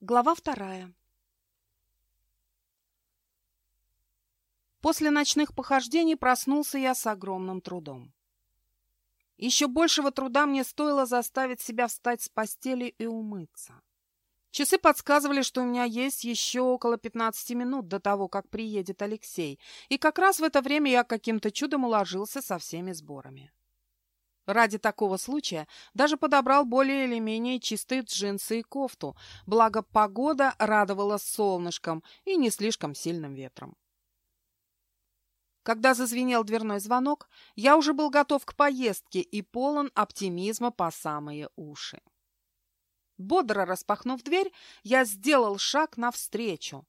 Глава вторая. После ночных похождений проснулся я с огромным трудом. Еще большего труда мне стоило заставить себя встать с постели и умыться. Часы подсказывали, что у меня есть еще около 15 минут до того, как приедет Алексей, и как раз в это время я каким-то чудом уложился со всеми сборами. Ради такого случая даже подобрал более или менее чистые джинсы и кофту, благо погода радовала солнышком и не слишком сильным ветром. Когда зазвенел дверной звонок, я уже был готов к поездке и полон оптимизма по самые уши. Бодро распахнув дверь, я сделал шаг навстречу.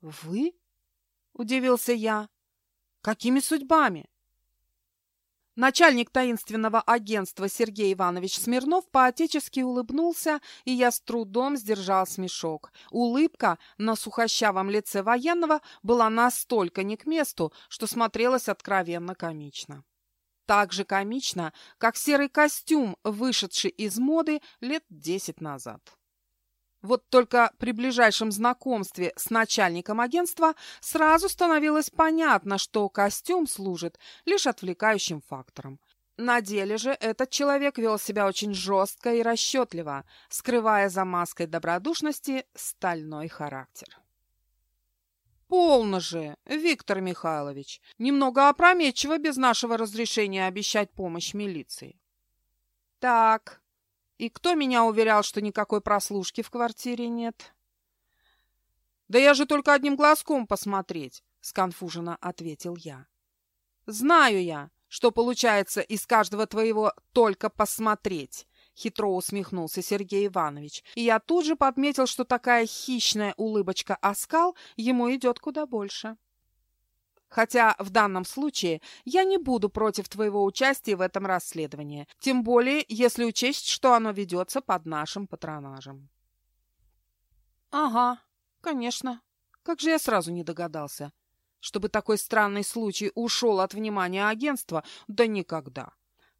«Вы?» — удивился я. «Какими судьбами?» Начальник таинственного агентства Сергей Иванович Смирнов поотечески улыбнулся, и я с трудом сдержал смешок. Улыбка на сухощавом лице военного была настолько не к месту, что смотрелась откровенно комично. Так же комично, как серый костюм, вышедший из моды лет десять назад. Вот только при ближайшем знакомстве с начальником агентства сразу становилось понятно, что костюм служит лишь отвлекающим фактором. На деле же этот человек вел себя очень жестко и расчетливо, скрывая за маской добродушности стальной характер. «Полно же, Виктор Михайлович! Немного опрометчиво без нашего разрешения обещать помощь милиции». «Так, и кто меня уверял, что никакой прослушки в квартире нет? Да я же только одним глазком посмотреть, сконфуженно ответил я. Знаю я, что получается из каждого твоего только посмотреть. Хитро усмехнулся Сергей Иванович, и я тут же подметил, что такая хищная улыбочка-оскал ему идет куда больше. Хотя в данном случае я не буду против твоего участия в этом расследовании, тем более если учесть, что оно ведется под нашим патронажем. Ага, конечно. Как же я сразу не догадался. Чтобы такой странный случай ушел от внимания агентства, да никогда.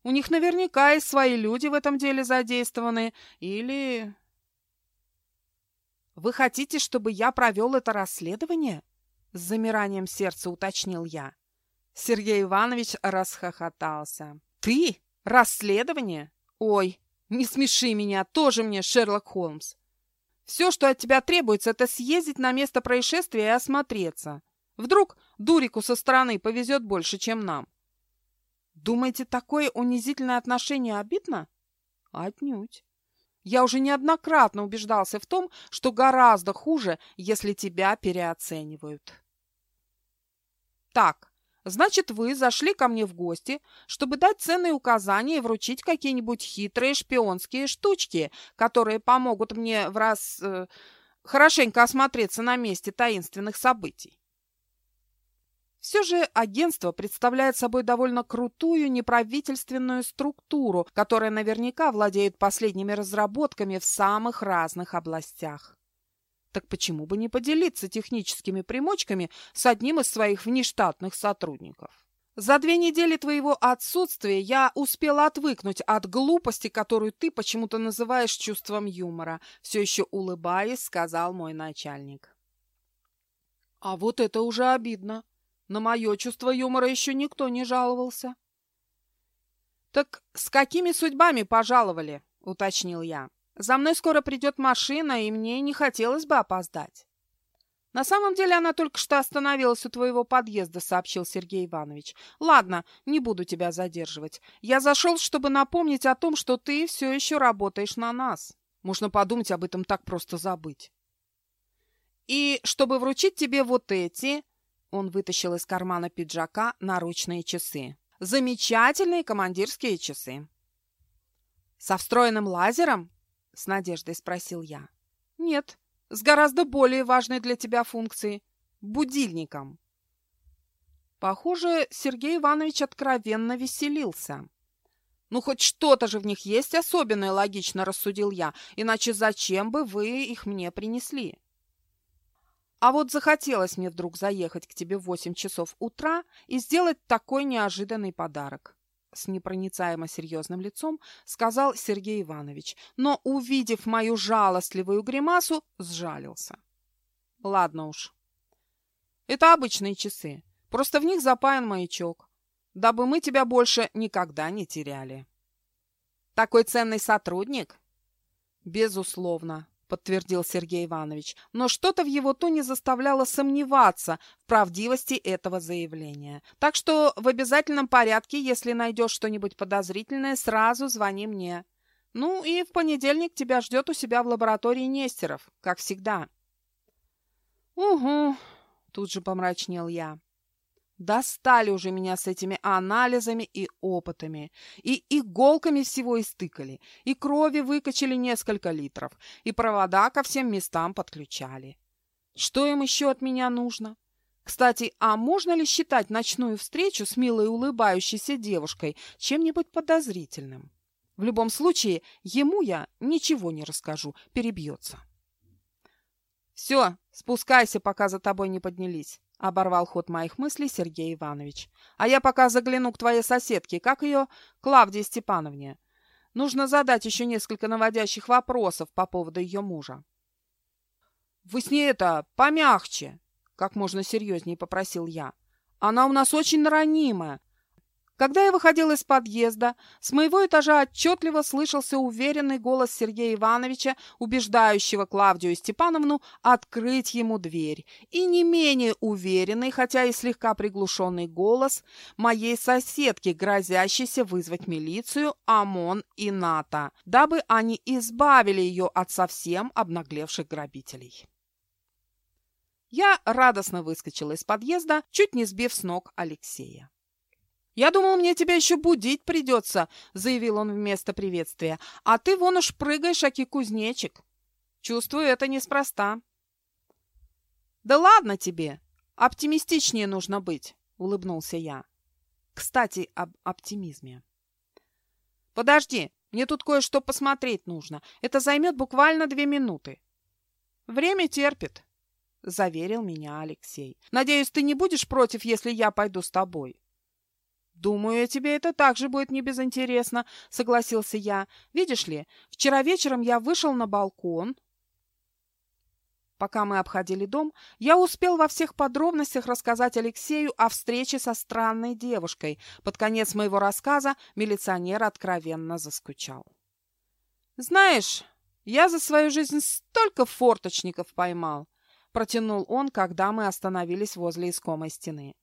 У них наверняка и свои люди в этом деле задействованы, или... Вы хотите, чтобы я провел это расследование? С замиранием сердца уточнил я. Сергей Иванович расхохотался. «Ты? Расследование? Ой, не смеши меня, тоже мне Шерлок Холмс. Все, что от тебя требуется, это съездить на место происшествия и осмотреться. Вдруг Дурику со стороны повезет больше, чем нам. Думаете, такое унизительное отношение обидно? Отнюдь. Я уже неоднократно убеждался в том, что гораздо хуже, если тебя переоценивают. Так, значит, вы зашли ко мне в гости, чтобы дать ценные указания и вручить какие-нибудь хитрые шпионские штучки, которые помогут мне в раз э, хорошенько осмотреться на месте таинственных событий. Все же агентство представляет собой довольно крутую неправительственную структуру, которая наверняка владеет последними разработками в самых разных областях. Так почему бы не поделиться техническими примочками с одним из своих внештатных сотрудников? За две недели твоего отсутствия я успела отвыкнуть от глупости, которую ты почему-то называешь чувством юмора, все еще улыбаясь, сказал мой начальник. А вот это уже обидно. На мое чувство юмора еще никто не жаловался. Так с какими судьбами пожаловали? уточнил я. За мной скоро придет машина, и мне не хотелось бы опоздать. На самом деле она только что остановилась у твоего подъезда, сообщил Сергей Иванович. Ладно, не буду тебя задерживать. Я зашел, чтобы напомнить о том, что ты все еще работаешь на нас. Можно подумать об этом так просто забыть. И чтобы вручить тебе вот эти... Он вытащил из кармана пиджака наручные часы. Замечательные командирские часы. Со встроенным лазером? — с надеждой спросил я. «Нет, с гораздо более важной для тебя функцией — будильником». Похоже, Сергей Иванович откровенно веселился. «Ну, хоть что-то же в них есть особенное, логично рассудил я, иначе зачем бы вы их мне принесли?» А вот захотелось мне вдруг заехать к тебе в восемь часов утра и сделать такой неожиданный подарок. С непроницаемо серьезным лицом, сказал Сергей Иванович, но, увидев мою жалостливую гримасу, сжалился. Ладно уж. Это обычные часы. Просто в них запаян маячок, дабы мы тебя больше никогда не теряли. Такой ценный сотрудник? Безусловно, подтвердил Сергей Иванович, но что-то в его тоне заставляло сомневаться в правдивости этого заявления. Так что в обязательном порядке, если найдешь что-нибудь подозрительное, сразу звони мне. Ну и в понедельник тебя ждет у себя в лаборатории Нестеров, как всегда. «Угу», — тут же помрачнел я. Достали уже меня с этими анализами и опытами. И иголками всего истыкали, и крови выкачали несколько литров, и провода ко всем местам подключали. Что им еще от меня нужно? Кстати, а можно ли считать ночную встречу с милой улыбающейся девушкой чем-нибудь подозрительным? В любом случае, ему я ничего не расскажу, перебьется. «Все, спускайся, пока за тобой не поднялись». — оборвал ход моих мыслей Сергей Иванович. «А я пока загляну к твоей соседке, как ее, Клавдии Степановне. Нужно задать еще несколько наводящих вопросов по поводу ее мужа». «Вы с ней это, помягче!» — как можно серьезнее попросил я. «Она у нас очень ранимая, когда я выходил из подъезда, с моего этажа отчетливо слышался уверенный голос Сергея Ивановича, убеждающего Клавдию Степановну открыть ему дверь, и не менее уверенный, хотя и слегка приглушенный голос моей соседки, грозящейся вызвать милицию, ОМОН и НАТО, дабы они избавили ее от совсем обнаглевших грабителей. Я радостно выскочила из подъезда, чуть не сбив с ног Алексея. «Я думал, мне тебя еще будить придется», — заявил он вместо приветствия. «А ты вон уж прыгаешь, аки кузнечик. Чувствую, это неспроста». «Да ладно тебе! Оптимистичнее нужно быть», — улыбнулся я. «Кстати, об оптимизме». «Подожди, мне тут кое-что посмотреть нужно. Это займет буквально две минуты». «Время терпит», — заверил меня Алексей. «Надеюсь, ты не будешь против, если я пойду с тобой?» «Думаю, тебе это также будет не безинтересно», — согласился я. «Видишь ли, вчера вечером я вышел на балкон». Пока мы обходили дом, я успел во всех подробностях рассказать Алексею о встрече со странной девушкой. Под конец моего рассказа милиционер откровенно заскучал. «Знаешь, я за свою жизнь столько форточников поймал», — протянул он, когда мы остановились возле искомой стены.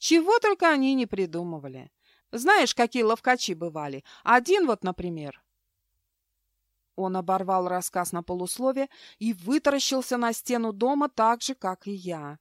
Чего только они не придумывали. Знаешь, какие ловкачи бывали? Один вот, например. Он оборвал рассказ на полуслове и вытаращился на стену дома так же, как и я.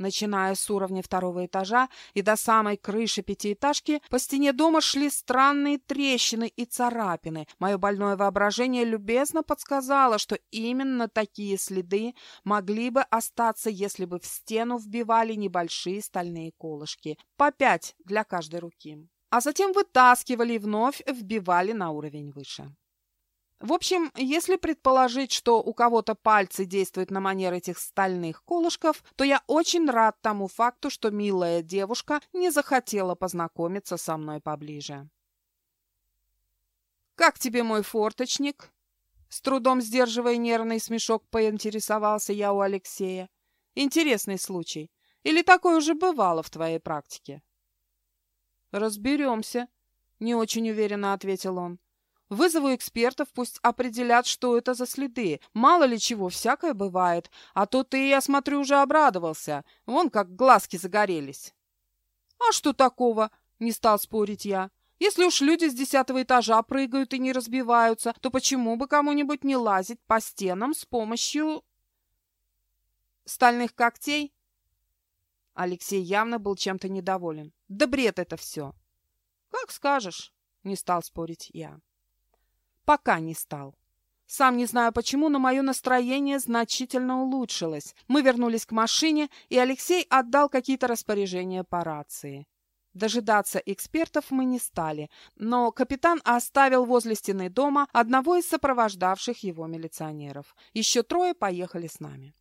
Начиная с уровня второго этажа и до самой крыши пятиэтажки, по стене дома шли странные трещины и царапины. Мое больное воображение любезно подсказало, что именно такие следы могли бы остаться, если бы в стену вбивали небольшие стальные колышки, по пять для каждой руки. А затем вытаскивали и вновь вбивали на уровень выше. В общем, если предположить, что у кого-то пальцы действуют на манер этих стальных колышков, то я очень рад тому факту, что милая девушка не захотела познакомиться со мной поближе. «Как тебе мой форточник?» С трудом сдерживая нервный смешок, поинтересовался я у Алексея. «Интересный случай. Или такое уже бывало в твоей практике?» «Разберемся», — не очень уверенно ответил он. Вызову экспертов, пусть определят, что это за следы. Мало ли чего, всякое бывает. А то ты, я смотрю, уже обрадовался. Вон как глазки загорелись. А что такого? Не стал спорить я. Если уж люди с десятого этажа прыгают и не разбиваются, то почему бы кому-нибудь не лазить по стенам с помощью... Стальных когтей? Алексей явно был чем-то недоволен. Да бред это все. Как скажешь, не стал спорить я. Пока не стал. Сам не знаю почему, но мое настроение значительно улучшилось. Мы вернулись к машине, и Алексей отдал какие-то распоряжения по рации. Дожидаться экспертов мы не стали, но капитан оставил возле стены дома одного из сопровождавших его милиционеров. Еще трое поехали с нами.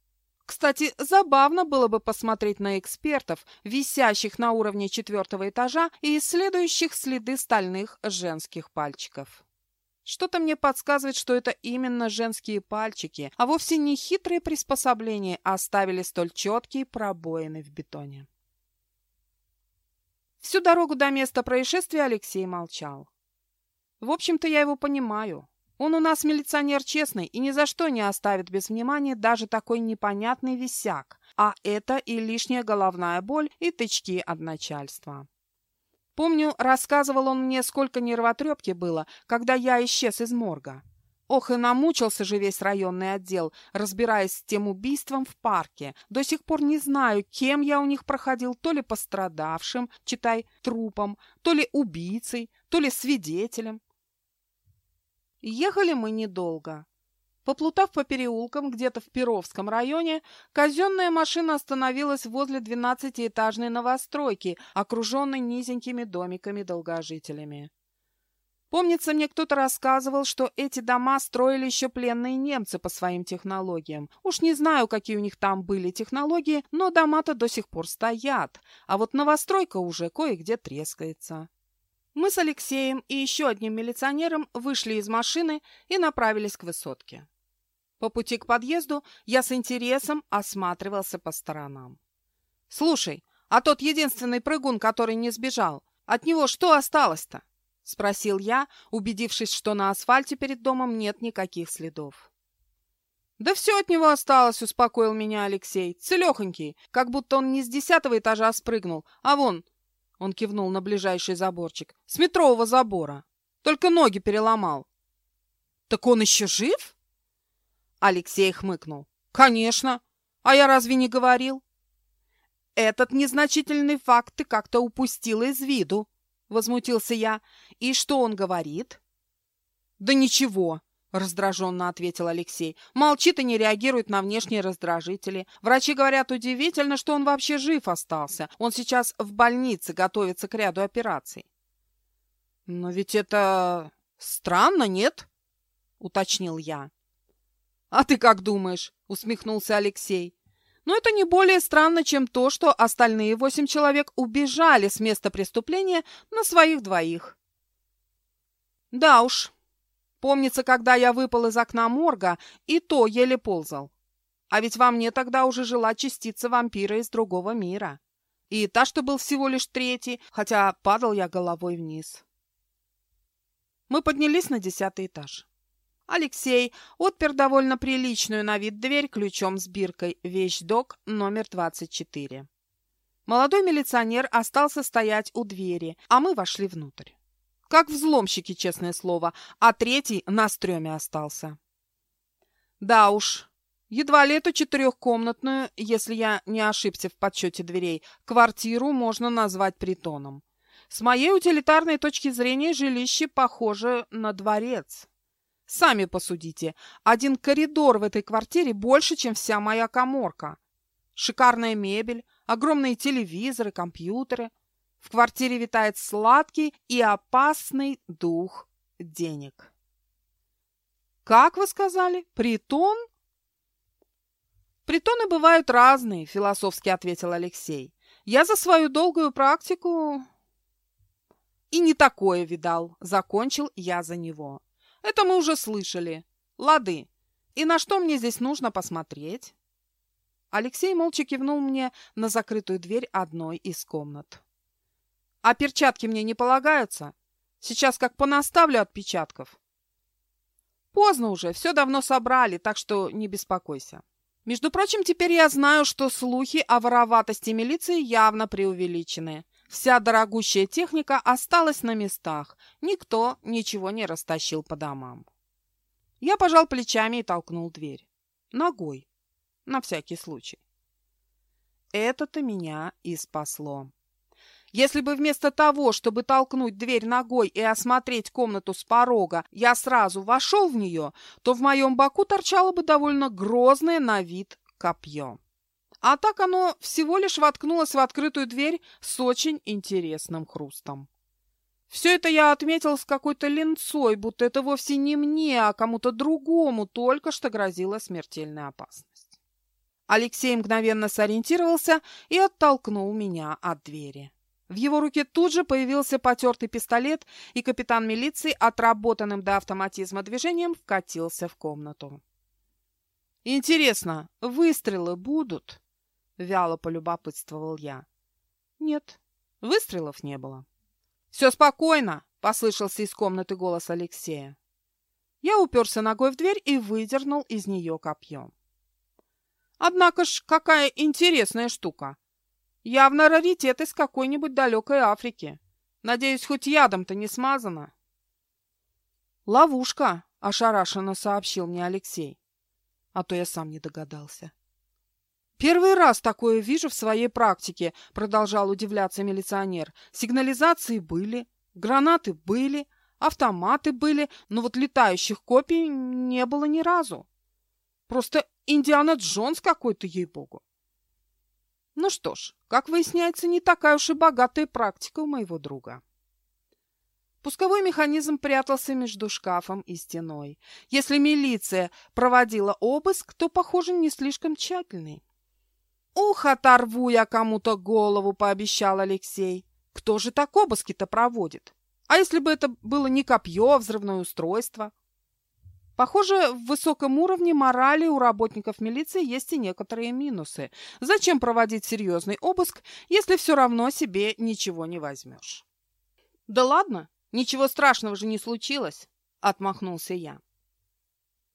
Кстати, забавно было бы посмотреть на экспертов, висящих на уровне четвертого этажа и исследующих следы стальных женских пальчиков. Что-то мне подсказывает, что это именно женские пальчики, а вовсе не хитрые приспособления оставили столь четкие пробоины в бетоне. Всю дорогу до места происшествия Алексей молчал. В общем-то, я его понимаю. Он у нас милиционер честный и ни за что не оставит без внимания даже такой непонятный висяк, а это и лишняя головная боль, и тычки от начальства. Помню, рассказывал он мне, сколько нервотрепки было, когда я исчез из морга. Ох, и намучился же весь районный отдел, разбираясь с тем убийством в парке. До сих пор не знаю, кем я у них проходил, то ли пострадавшим, читай, трупом, то ли убийцей, то ли свидетелем. Ехали мы недолго. Поплутав по переулкам где-то в Перовском районе, казенная машина остановилась возле двенадцатиэтажной новостройки, окруженной низенькими домиками-долгожителями. Помнится, мне кто-то рассказывал, что эти дома строили еще пленные немцы по своим технологиям. Уж не знаю, какие у них там были технологии, но дома-то до сих пор стоят, а вот новостройка уже кое-где трескается. Мы с Алексеем и еще одним милиционером вышли из машины и направились к высотке. По пути к подъезду я с интересом осматривался по сторонам. «Слушай, а тот единственный прыгун, который не сбежал, от него что осталось-то?» — спросил я, убедившись, что на асфальте перед домом нет никаких следов. «Да все от него осталось», — успокоил меня Алексей. «Целехонький, как будто он не с десятого этажа спрыгнул, а вон он кивнул на ближайший заборчик. С метрового забора. Только ноги переломал. Так он еще жив? Алексей хмыкнул. Конечно. А я разве не говорил? Этот незначительный факт ты как-то упустила из виду, возмутился я. И что он говорит? Да ничего, — раздраженно ответил Алексей. Молчит и не реагирует на внешние раздражители. Врачи говорят, удивительно, что он вообще жив остался. Он сейчас в больнице готовится к ряду операций. «Но ведь это странно, нет?» — уточнил я. «А ты как думаешь?» — усмехнулся Алексей. «Но это не более странно, чем то, что остальные восемь человек убежали с места преступления на своих двоих». «Да уж», Помнится, когда я выпал из окна морга, и то еле ползал. А ведь во мне тогда уже жила частица вампира из другого мира. И та, что был всего лишь третий, хотя падал я головой вниз. Мы поднялись на десятый этаж. Алексей отпер довольно приличную на вид дверь ключом с биркой «Вещдок» номер 24. Молодой милиционер остался стоять у двери, а мы вошли внутрь. Как взломщики, честное слово, а третий на стреме остался. Да уж, едва ли эту четырехкомнатную, если я не ошибся в подсчете дверей, квартиру можно назвать притоном. С моей утилитарной точки зрения жилище похоже на дворец. Сами посудите, один коридор в этой квартире больше, чем вся моя коморка. Шикарная мебель, огромные телевизоры, компьютеры, в квартире витает сладкий и опасный дух денег. «Как вы сказали? Притон?» «Притоны бывают разные», — философски ответил Алексей. «Я за свою долгую практику...» «И не такое видал», — закончил я за него. «Это мы уже слышали. Лады. И на что мне здесь нужно посмотреть?» Алексей молча кивнул мне на закрытую дверь одной из комнат. А перчатки мне не полагаются? Сейчас как понаставлю отпечатков. Поздно уже, все давно собрали, так что не беспокойся. Между прочим, теперь я знаю, что слухи о вороватости милиции явно преувеличены. Вся дорогущая техника осталась на местах. Никто ничего не растащил по домам. Я пожал плечами и толкнул дверь. Ногой. На всякий случай. Это-то меня и спасло. Если бы вместо того, чтобы толкнуть дверь ногой и осмотреть комнату с порога, я сразу вошел в нее, то в моем боку торчало бы довольно грозное на вид копье. А так оно всего лишь воткнулось в открытую дверь с очень интересным хрустом. Все это я отметил с какой-то ленцой, будто это вовсе не мне, а кому-то другому только что грозила смертельная опасность. Алексей мгновенно сориентировался и оттолкнул меня от двери. В его руке тут же появился потертый пистолет, и капитан милиции, отработанным до автоматизма движением, вкатился в комнату. «Интересно, выстрелы будут?» — вяло полюбопытствовал я. «Нет, выстрелов не было». «Все спокойно!» — послышался из комнаты голос Алексея. Я уперся ногой в дверь и выдернул из нее копье. Однако ж, какая интересная штука. Явно раритет из какой-нибудь далекой Африки. Надеюсь, хоть ядом-то не смазано. «Ловушка», — ошарашенно сообщил мне Алексей. А то я сам не догадался. «Первый раз такое вижу в своей практике», — продолжал удивляться милиционер. «Сигнализации были, гранаты были, автоматы были, но вот летающих копий не было ни разу. Просто Индиана Джонс какой-то, ей-богу». Ну что ж, как выясняется, не такая уж и богатая практика у моего друга. Пусковой механизм прятался между шкафом и стеной. Если милиция проводила обыск, то, похоже, не слишком тщательный. «Ух, оторву я кому-то голову!» — пообещал Алексей. «Кто же так обыски-то проводит? А если бы это было не копье, а взрывное устройство?» Похоже, в высоком уровне морали у работников милиции есть и некоторые минусы. Зачем проводить серьезный обыск, если все равно себе ничего не возьмешь? «Да ладно, ничего страшного же не случилось», — отмахнулся я.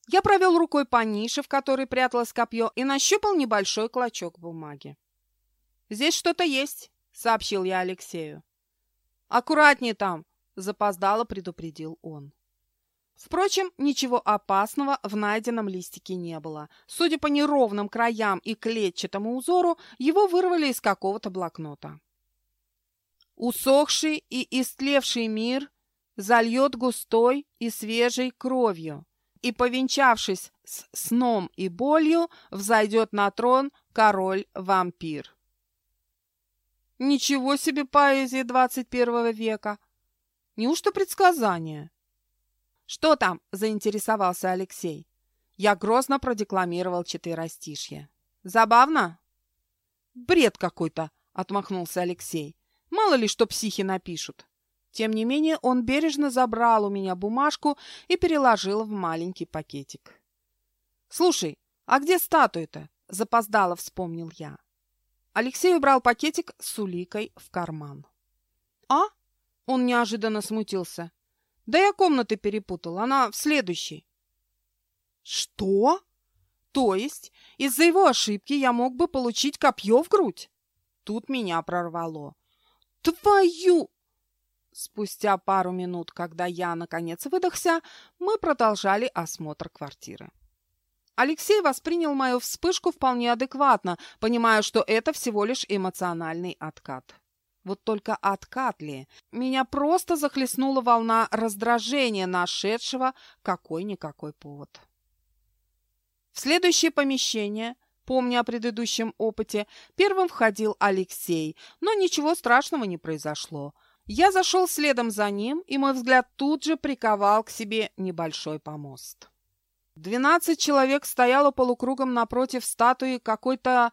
Я провел рукой по нише, в которой пряталось копье, и нащупал небольшой клочок бумаги. «Здесь что-то есть», — сообщил я Алексею. «Аккуратнее там», — запоздало предупредил он. Впрочем, ничего опасного в найденном листике не было. Судя по неровным краям и клетчатому узору, его вырвали из какого-то блокнота. «Усохший и истлевший мир зальет густой и свежей кровью, и, повенчавшись с сном и болью, взойдет на трон король-вампир». Ничего себе поэзия двадцать первого века! Неужто предсказание? «Что там?» – заинтересовался Алексей. Я грозно продекламировал четверостишье. «Забавно?» «Бред какой-то!» – отмахнулся Алексей. «Мало ли, что психи напишут». Тем не менее, он бережно забрал у меня бумажку и переложил в маленький пакетик. «Слушай, а где статуя-то?» – запоздало вспомнил я. Алексей убрал пакетик с уликой в карман. «А?» – он неожиданно смутился. Да я комнаты перепутал, она в следующей. Что? То есть из-за его ошибки я мог бы получить копье в грудь? Тут меня прорвало. Твою! Спустя пару минут, когда я, наконец, выдохся, мы продолжали осмотр квартиры. Алексей воспринял мою вспышку вполне адекватно, понимая, что это всего лишь эмоциональный откат. Вот только откат ли? Меня просто захлестнула волна раздражения, нашедшего какой-никакой повод. В следующее помещение, помня о предыдущем опыте, первым входил Алексей, но ничего страшного не произошло. Я зашел следом за ним, и мой взгляд тут же приковал к себе небольшой помост. Двенадцать человек стояло полукругом напротив статуи какой-то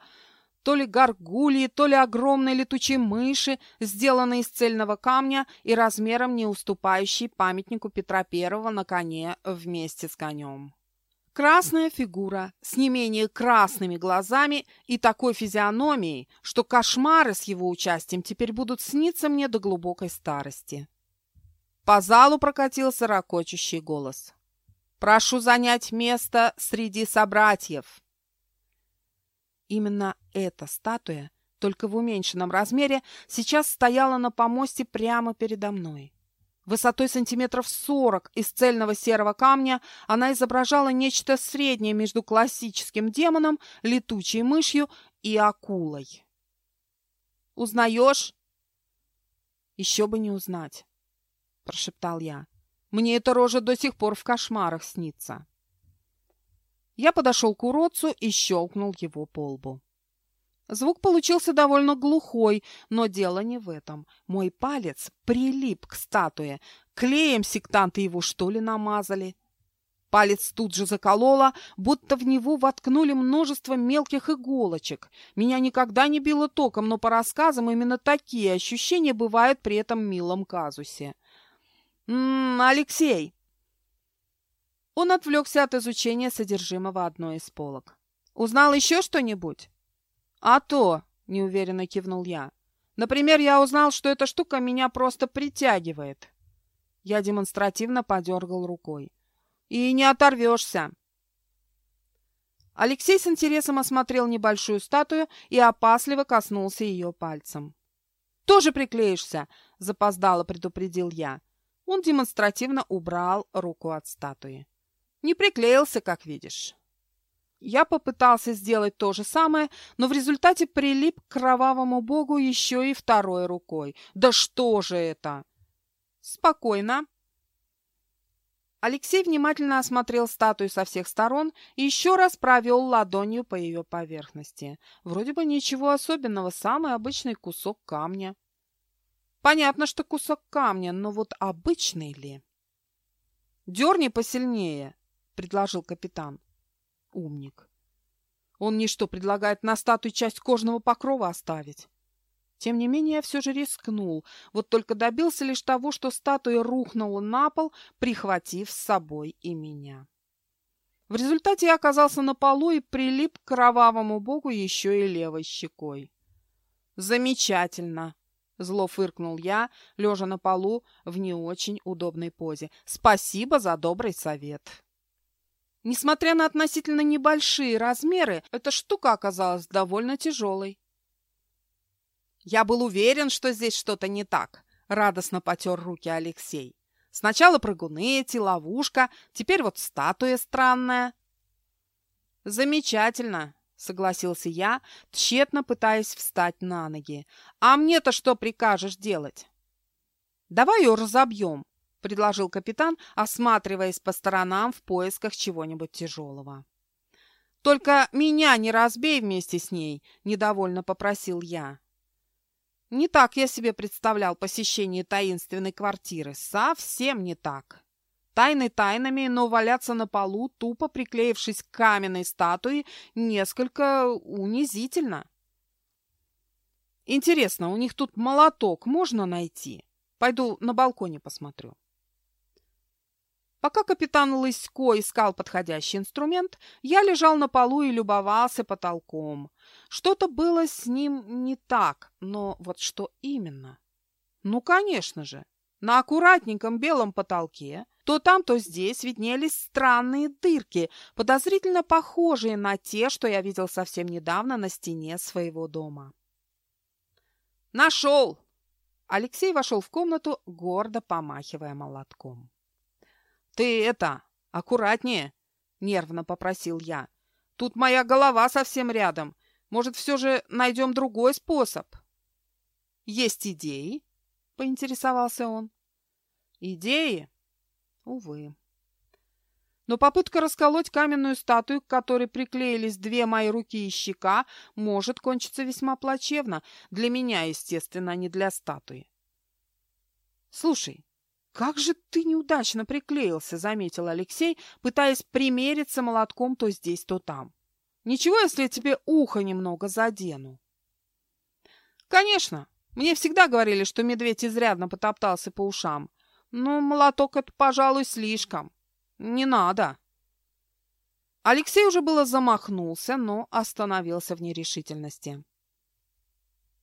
то ли горгульи, то ли огромной летучей мыши, сделанной из цельного камня и размером не уступающей памятнику Петра Первого на коне вместе с конем. Красная фигура с не менее красными глазами и такой физиономией, что кошмары с его участием теперь будут сниться мне до глубокой старости. По залу прокатился ракочущий голос. «Прошу занять место среди собратьев!» Именно эта статуя, только в уменьшенном размере, сейчас стояла на помосте прямо передо мной. Высотой сантиметров сорок из цельного серого камня она изображала нечто среднее между классическим демоном, летучей мышью и акулой. «Узнаешь?» «Еще бы не узнать», — прошептал я. «Мне эта рожа до сих пор в кошмарах снится». Я подошел к уродцу и щелкнул его по лбу. Звук получился довольно глухой, но дело не в этом. Мой палец прилип к статуе. Клеем сектанты его, что ли, намазали? Палец тут же закололо, будто в него воткнули множество мелких иголочек. Меня никогда не било током, но по рассказам именно такие ощущения бывают при этом милом казусе. «М -м, Алексей!» Он отвлекся от изучения содержимого одной из полок. «Узнал еще что-нибудь?» «А то!» — неуверенно кивнул я. «Например, я узнал, что эта штука меня просто притягивает». Я демонстративно подергал рукой. «И не оторвешься!» Алексей с интересом осмотрел небольшую статую и опасливо коснулся ее пальцем. «Тоже приклеишься!» — запоздало предупредил я. Он демонстративно убрал руку от статуи. «Не приклеился, как видишь». Я попытался сделать то же самое, но в результате прилип к кровавому богу еще и второй рукой. Да что же это? Спокойно. Алексей внимательно осмотрел статую со всех сторон и еще раз провел ладонью по ее поверхности. Вроде бы ничего особенного, самый обычный кусок камня. Понятно, что кусок камня, но вот обычный ли? «Дерни посильнее», — предложил капитан. Умник. Он мне что, предлагает на статуе часть кожного покрова оставить? Тем не менее, я все же рискнул, вот только добился лишь того, что статуя рухнула на пол, прихватив с собой и меня. В результате я оказался на полу и прилип к кровавому богу еще и левой щекой. «Замечательно!» — зло фыркнул я, лежа на полу в не очень удобной позе. «Спасибо за добрый совет!» Несмотря на относительно небольшие размеры, эта штука оказалась довольно тяжелой. «Я был уверен, что здесь что-то не так», — радостно потер руки Алексей. «Сначала прыгуны эти, ловушка, теперь вот статуя странная». «Замечательно», — согласился я, тщетно пытаясь встать на ноги. «А мне-то что прикажешь делать?» «Давай ее разобьем», — предложил капитан, осматриваясь по сторонам в поисках чего-нибудь тяжелого. «Только меня не разбей вместе с ней», — недовольно попросил я. Не так я себе представлял посещение таинственной квартиры. Совсем не так. Тайны тайнами, но валяться на полу, тупо приклеившись к каменной статуе, несколько унизительно. Интересно, у них тут молоток можно найти? Пойду на балконе посмотрю. Пока капитан Лысько искал подходящий инструмент, я лежал на полу и любовался потолком. Что-то было с ним не так, но вот что именно? Ну, конечно же, на аккуратненьком белом потолке то там, то здесь виднелись странные дырки, подозрительно похожие на те, что я видел совсем недавно на стене своего дома. «Нашел!» Алексей вошел в комнату, гордо помахивая молотком. «Ты это, аккуратнее!» — нервно попросил я. «Тут моя голова совсем рядом. Может, все же найдем другой способ?» «Есть идеи?» — поинтересовался он. «Идеи?» «Увы». Но попытка расколоть каменную статую, к которой приклеились две мои руки и щека, может кончиться весьма плачевно. Для меня, естественно, а не для статуи. «Слушай, «Как же ты неудачно приклеился», — заметил Алексей, пытаясь примериться молотком то здесь, то там. «Ничего, если я тебе ухо немного задену?» «Конечно. Мне всегда говорили, что медведь изрядно потоптался по ушам. Но молоток — это, пожалуй, слишком. Не надо». Алексей уже было замахнулся, но остановился в нерешительности.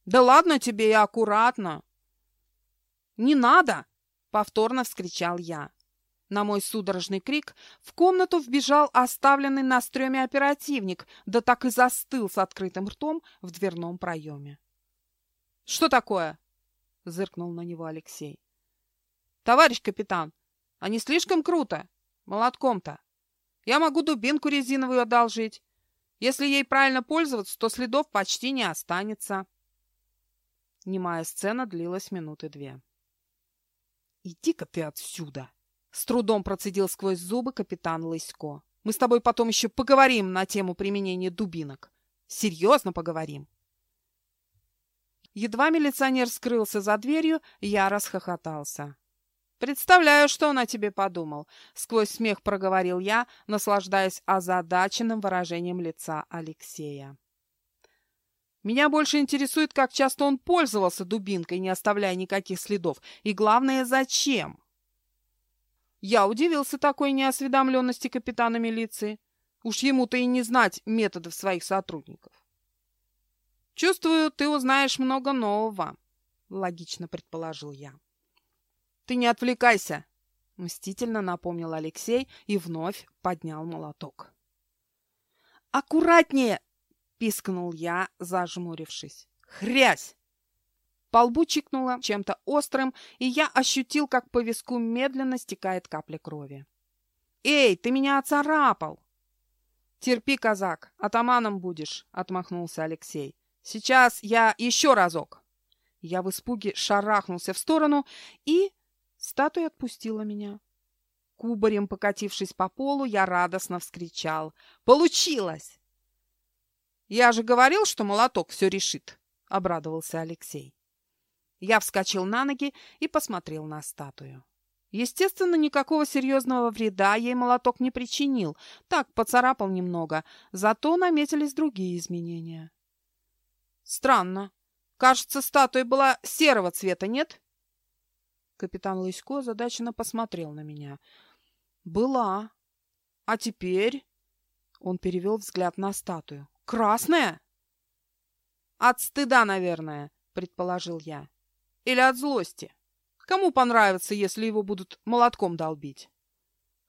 «Да ладно тебе и аккуратно!» «Не надо!» Повторно вскричал я. На мой судорожный крик в комнату вбежал оставленный на стреме оперативник, да так и застыл с открытым ртом в дверном проеме. «Что такое?» — зыркнул на него Алексей. «Товарищ капитан, а не слишком круто? Молотком-то. Я могу дубинку резиновую одолжить. Если ей правильно пользоваться, то следов почти не останется». Немая сцена длилась минуты две. «Иди-ка ты отсюда!» С трудом процедил сквозь зубы капитан Лысько. «Мы с тобой потом еще поговорим на тему применения дубинок. Серьезно поговорим!» Едва милиционер скрылся за дверью, я расхохотался. «Представляю, что он о тебе подумал», — сквозь смех проговорил я, наслаждаясь озадаченным выражением лица Алексея. «Меня больше интересует, как часто он пользовался дубинкой, не оставляя никаких следов, и, главное, зачем?» Я удивился такой неосведомленности капитана милиции. Уж ему-то и не знать методов своих сотрудников. «Чувствую, ты узнаешь много нового», — логично предположил я. «Ты не отвлекайся!» — мстительно напомнил Алексей и вновь поднял молоток. «Аккуратнее!» — пискнул я, зажмурившись. «Хрясь!» По лбу чикнуло чем-то острым, и я ощутил, как по виску медленно стекает капля крови. «Эй, ты меня оцарапал!» «Терпи, казак, атаманом будешь», — отмахнулся Алексей. «Сейчас я еще разок». Я в испуге шарахнулся в сторону и Статуя отпустила меня. Кубарем покатившись по полу, я радостно вскричал. «Получилось!» «Я же говорил, что молоток все решит!» — обрадовался Алексей. Я вскочил на ноги и посмотрел на статую. Естественно, никакого серьезного вреда ей молоток не причинил, так поцарапал немного, зато наметились другие изменения. Странно. Кажется, статуя была серого цвета, нет? Капитан Лысько задаченно посмотрел на меня. «Была. А теперь...» Он перевел взгляд на статую. «Красная?» «От стыда, наверное», — предположил я. «Или от злости. Кому понравится, если его будут молотком долбить?»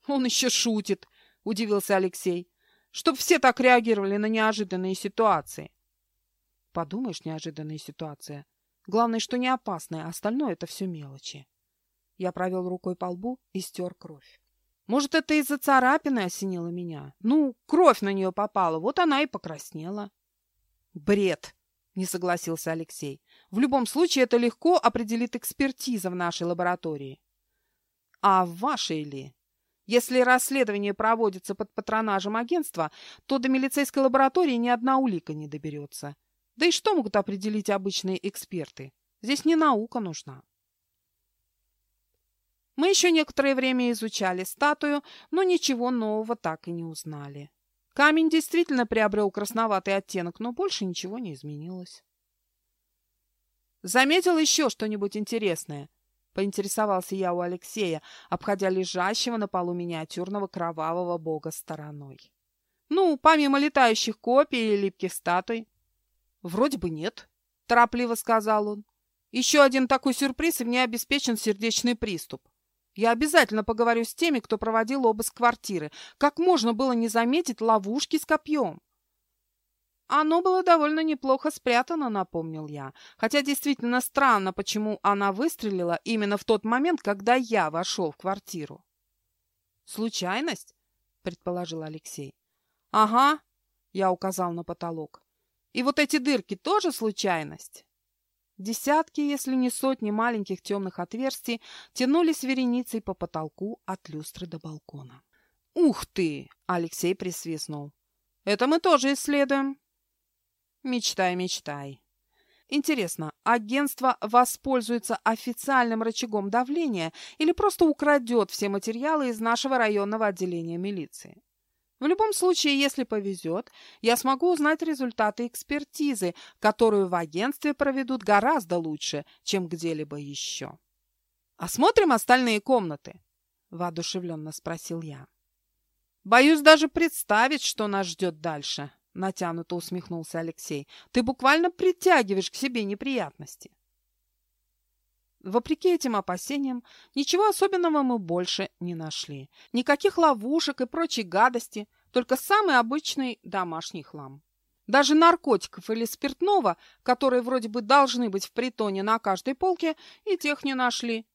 «Он еще шутит», — удивился Алексей. «Чтоб все так реагировали на неожиданные ситуации». «Подумаешь, неожиданная ситуация. Главное, что не опасная, остальное — это все мелочи». Я провел рукой по лбу и стер кровь. Может, это из-за царапины осенило меня? Ну, кровь на нее попала, вот она и покраснела. Бред, не согласился Алексей. В любом случае, это легко определит экспертиза в нашей лаборатории. А в вашей ли? Если расследование проводится под патронажем агентства, то до милицейской лаборатории ни одна улика не доберется. Да и что могут определить обычные эксперты? Здесь не наука нужна. Мы еще некоторое время изучали статую, но ничего нового так и не узнали. Камень действительно приобрел красноватый оттенок, но больше ничего не изменилось. «Заметил еще что-нибудь интересное?» — поинтересовался я у Алексея, обходя лежащего на полу миниатюрного кровавого бога стороной. «Ну, помимо летающих копий или липких статуй?» «Вроде бы нет», — торопливо сказал он. «Еще один такой сюрприз, и мне обеспечен сердечный приступ. Я обязательно поговорю с теми, кто проводил обыск квартиры. Как можно было не заметить ловушки с копьем? Оно было довольно неплохо спрятано, напомнил я. Хотя действительно странно, почему она выстрелила именно в тот момент, когда я вошел в квартиру. Случайность? предположил Алексей. Ага, я указал на потолок. И вот эти дырки тоже случайность? Десятки, если не сотни маленьких темных отверстий тянулись вереницей по потолку от люстры до балкона. «Ух ты!» — Алексей присвистнул. «Это мы тоже исследуем». «Мечтай, мечтай». Интересно, агентство воспользуется официальным рычагом давления или просто украдет все материалы из нашего районного отделения милиции? В любом случае, если повезет, я смогу узнать результаты экспертизы, которую в агентстве проведут гораздо лучше, чем где-либо еще. «Осмотрим остальные комнаты?» – воодушевленно спросил я. «Боюсь даже представить, что нас ждет дальше», – натянуто усмехнулся Алексей. «Ты буквально притягиваешь к себе неприятности». Вопреки этим опасениям, ничего особенного мы больше не нашли. Никаких ловушек и прочей гадости, только самый обычный домашний хлам. Даже наркотиков или спиртного, которые вроде бы должны быть в притоне на каждой полке, и тех не нашли.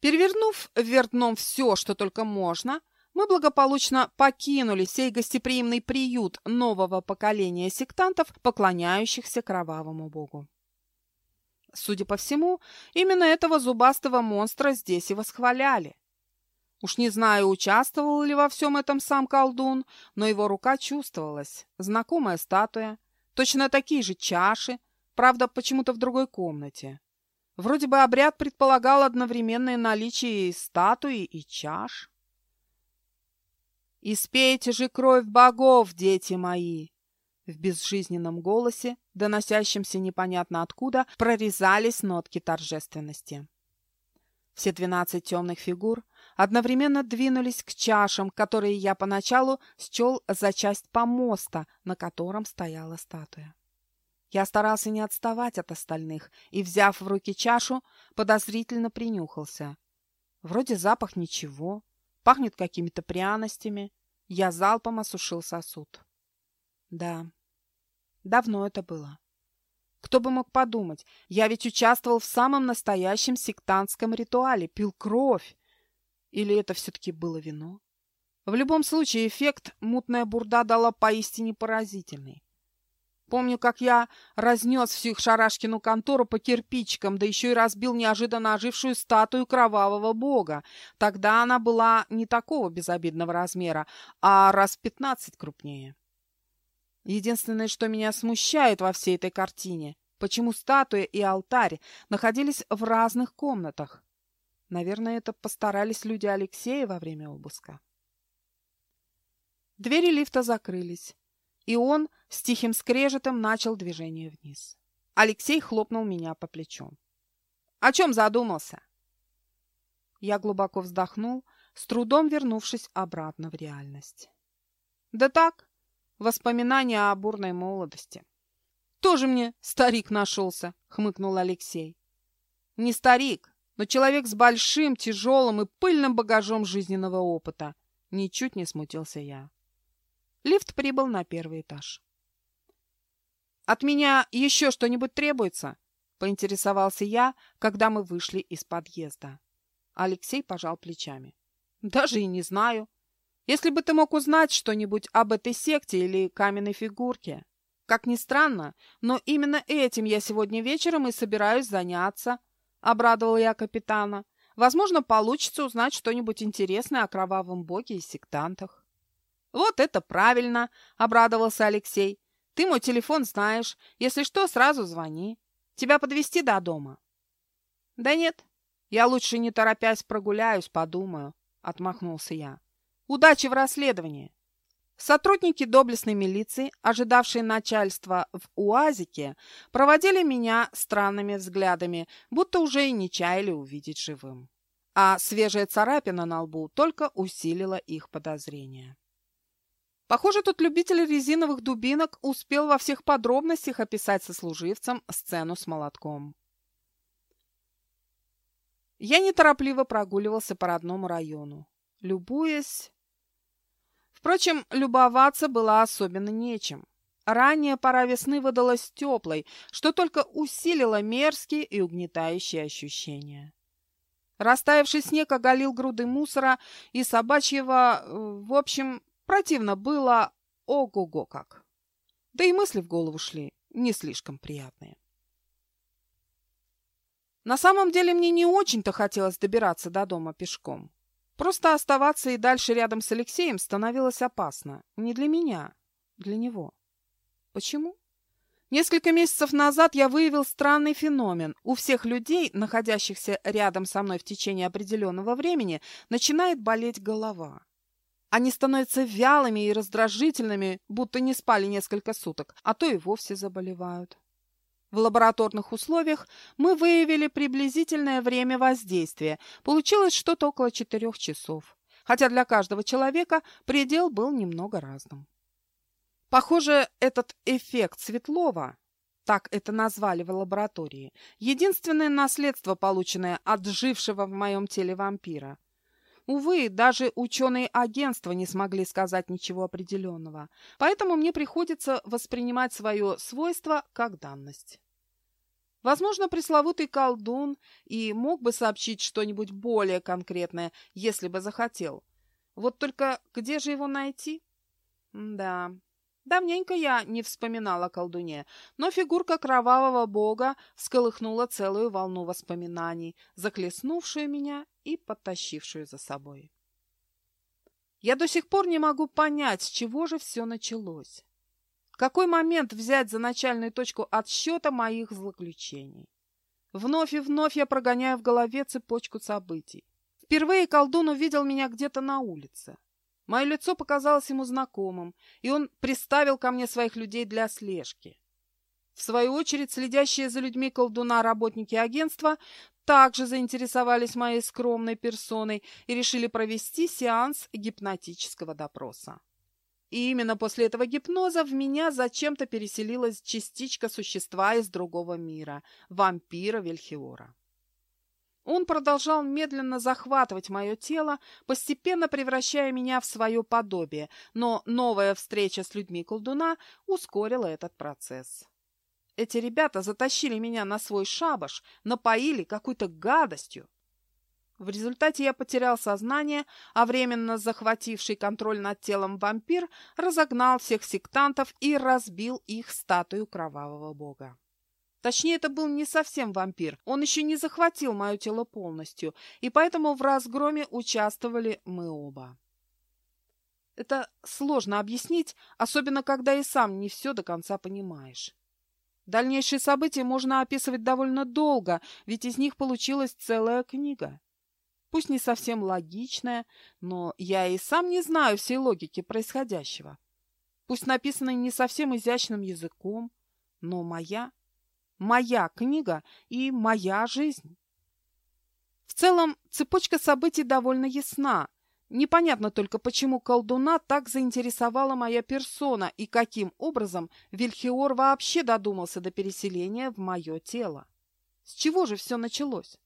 Перевернув вверх дном все, что только можно, мы благополучно покинули сей гостеприимный приют нового поколения сектантов, поклоняющихся кровавому богу. Судя по всему, именно этого зубастого монстра здесь и восхваляли. Уж не знаю, участвовал ли во всем этом сам колдун, но его рука чувствовалась. Знакомая статуя, точно такие же чаши, правда, почему-то в другой комнате. Вроде бы обряд предполагал одновременное наличие статуи и чаш. «Испейте же кровь богов, дети мои!» В безжизненном голосе, доносящемся непонятно откуда, прорезались нотки торжественности. Все двенадцать темных фигур одновременно двинулись к чашам, которые я поначалу счел за часть помоста, на котором стояла статуя. Я старался не отставать от остальных и, взяв в руки чашу, подозрительно принюхался. Вроде запах ничего, пахнет какими-то пряностями. Я залпом осушил сосуд. Да, давно это было. Кто бы мог подумать, я ведь участвовал в самом настоящем сектантском ритуале, пил кровь. Или это все-таки было вино? В любом случае, эффект мутная бурда дала поистине поразительный. Помню, как я разнес всю их Шарашкину контору по кирпичикам, да еще и разбил неожиданно ожившую статую кровавого бога. Тогда она была не такого безобидного размера, а раз пятнадцать крупнее. Единственное, что меня смущает во всей этой картине, почему статуя и алтарь находились в разных комнатах. Наверное, это постарались люди Алексея во время обыска. Двери лифта закрылись и он с тихим скрежетом начал движение вниз. Алексей хлопнул меня по плечу. «О чем задумался?» Я глубоко вздохнул, с трудом вернувшись обратно в реальность. «Да так, воспоминания о бурной молодости». «Тоже мне старик нашелся», — хмыкнул Алексей. «Не старик, но человек с большим, тяжелым и пыльным багажом жизненного опыта», — ничуть не смутился я. Лифт прибыл на первый этаж. «От меня еще что-нибудь требуется?» — поинтересовался я, когда мы вышли из подъезда. Алексей пожал плечами. «Даже и не знаю. Если бы ты мог узнать что-нибудь об этой секте или каменной фигурке. Как ни странно, но именно этим я сегодня вечером и собираюсь заняться», — обрадовал я капитана. «Возможно, получится узнать что-нибудь интересное о кровавом боге и сектантах». «Вот это правильно!» — обрадовался Алексей. «Ты мой телефон знаешь. Если что, сразу звони. Тебя подвести до дома?» «Да нет, я лучше не торопясь прогуляюсь, подумаю», — отмахнулся я. «Удачи в расследовании!» Сотрудники доблестной милиции, ожидавшие начальства в УАЗике, проводили меня странными взглядами, будто уже и не чаяли увидеть живым. А свежая царапина на лбу только усилила их подозрения. Похоже, тот любитель резиновых дубинок успел во всех подробностях описать сослуживцам сцену с молотком. Я неторопливо прогуливался по родному району, любуясь... Впрочем, любоваться было особенно нечем. Ранняя пора весны выдалась теплой, что только усилило мерзкие и угнетающие ощущения. Растаявший снег оголил груды мусора и собачьего, э, в общем, Противно было ого-го как. Да и мысли в голову шли не слишком приятные. На самом деле мне не очень-то хотелось добираться до дома пешком. Просто оставаться и дальше рядом с Алексеем становилось опасно. Не для меня, для него. Почему? Несколько месяцев назад я выявил странный феномен. У всех людей, находящихся рядом со мной в течение определенного времени, начинает болеть голова. Они становятся вялыми и раздражительными, будто не спали несколько суток, а то и вовсе заболевают. В лабораторных условиях мы выявили приблизительное время воздействия. Получилось что-то около четырех часов, хотя для каждого человека предел был немного разным. Похоже, этот эффект Светлова, так это назвали в лаборатории, единственное наследство, полученное от жившего в моем теле вампира – Увы, даже ученые агентства не смогли сказать ничего определенного, поэтому мне приходится воспринимать свое свойство как данность. Возможно, пресловутый колдун и мог бы сообщить что-нибудь более конкретное, если бы захотел. Вот только где же его найти? да, Давненько я не вспоминала о колдуне, но фигурка кровавого бога всколыхнула целую волну воспоминаний, захлестнувшую меня и подтащившую за собой. Я до сих пор не могу понять, с чего же все началось. Какой момент взять за начальную точку отсчета моих злоключений? Вновь и вновь я прогоняю в голове цепочку событий. Впервые колдун увидел меня где-то на улице. Мое лицо показалось ему знакомым, и он приставил ко мне своих людей для слежки. В свою очередь, следящие за людьми колдуна работники агентства также заинтересовались моей скромной персоной и решили провести сеанс гипнотического допроса. И именно после этого гипноза в меня зачем-то переселилась частичка существа из другого мира – вампира Вельхиора. Он продолжал медленно захватывать мое тело, постепенно превращая меня в свое подобие, но новая встреча с людьми колдуна ускорила этот процесс. Эти ребята затащили меня на свой шабаш, напоили какой-то гадостью. В результате я потерял сознание, а временно захвативший контроль над телом вампир разогнал всех сектантов и разбил их статую кровавого бога. Точнее, это был не совсем вампир, он еще не захватил мое тело полностью, и поэтому в разгроме участвовали мы оба. Это сложно объяснить, особенно когда и сам не все до конца понимаешь. Дальнейшие события можно описывать довольно долго, ведь из них получилась целая книга. Пусть не совсем логичная, но я и сам не знаю всей логики происходящего. Пусть написанная не совсем изящным языком, но моя, моя книга и моя жизнь. В целом, цепочка событий довольно ясна – Непонятно только, почему колдуна так заинтересовала моя персона и каким образом Вильхиор вообще додумался до переселения в мое тело. С чего же все началось?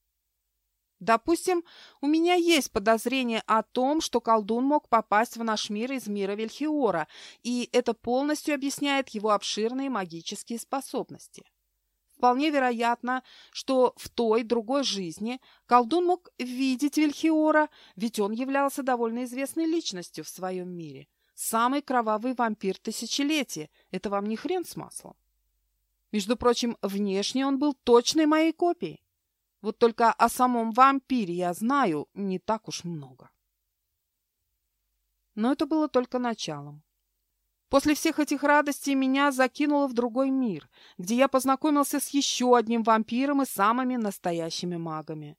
Допустим, у меня есть подозрение о том, что колдун мог попасть в наш мир из мира Вильхиора, и это полностью объясняет его обширные магические способности. Вполне вероятно, что в той другой жизни колдун мог видеть Вильхиора, ведь он являлся довольно известной личностью в своем мире. Самый кровавый вампир тысячелетия. Это вам не хрен с маслом. Между прочим, внешне он был точной моей копией. Вот только о самом вампире я знаю не так уж много. Но это было только началом. После всех этих радостей меня закинуло в другой мир, где я познакомился с еще одним вампиром и самыми настоящими магами.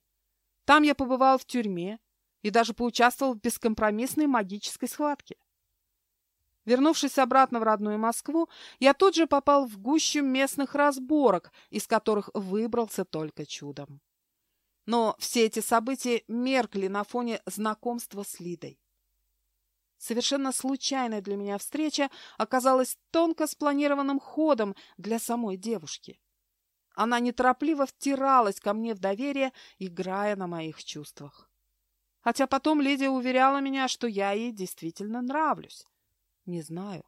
Там я побывал в тюрьме и даже поучаствовал в бескомпромиссной магической схватке. Вернувшись обратно в родную Москву, я тут же попал в гущу местных разборок, из которых выбрался только чудом. Но все эти события меркли на фоне знакомства с Лидой. Совершенно случайная для меня встреча оказалась тонко спланированным ходом для самой девушки. Она неторопливо втиралась ко мне в доверие, играя на моих чувствах. Хотя потом Лидия уверяла меня, что я ей действительно нравлюсь. Не знаю.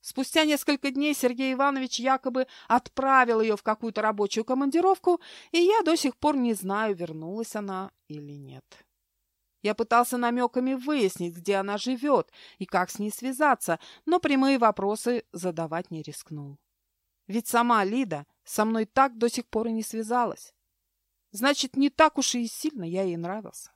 Спустя несколько дней Сергей Иванович якобы отправил ее в какую-то рабочую командировку, и я до сих пор не знаю, вернулась она или нет. Я пытался намеками выяснить, где она живет и как с ней связаться, но прямые вопросы задавать не рискнул. Ведь сама Лида со мной так до сих пор и не связалась. Значит, не так уж и сильно я ей нравился.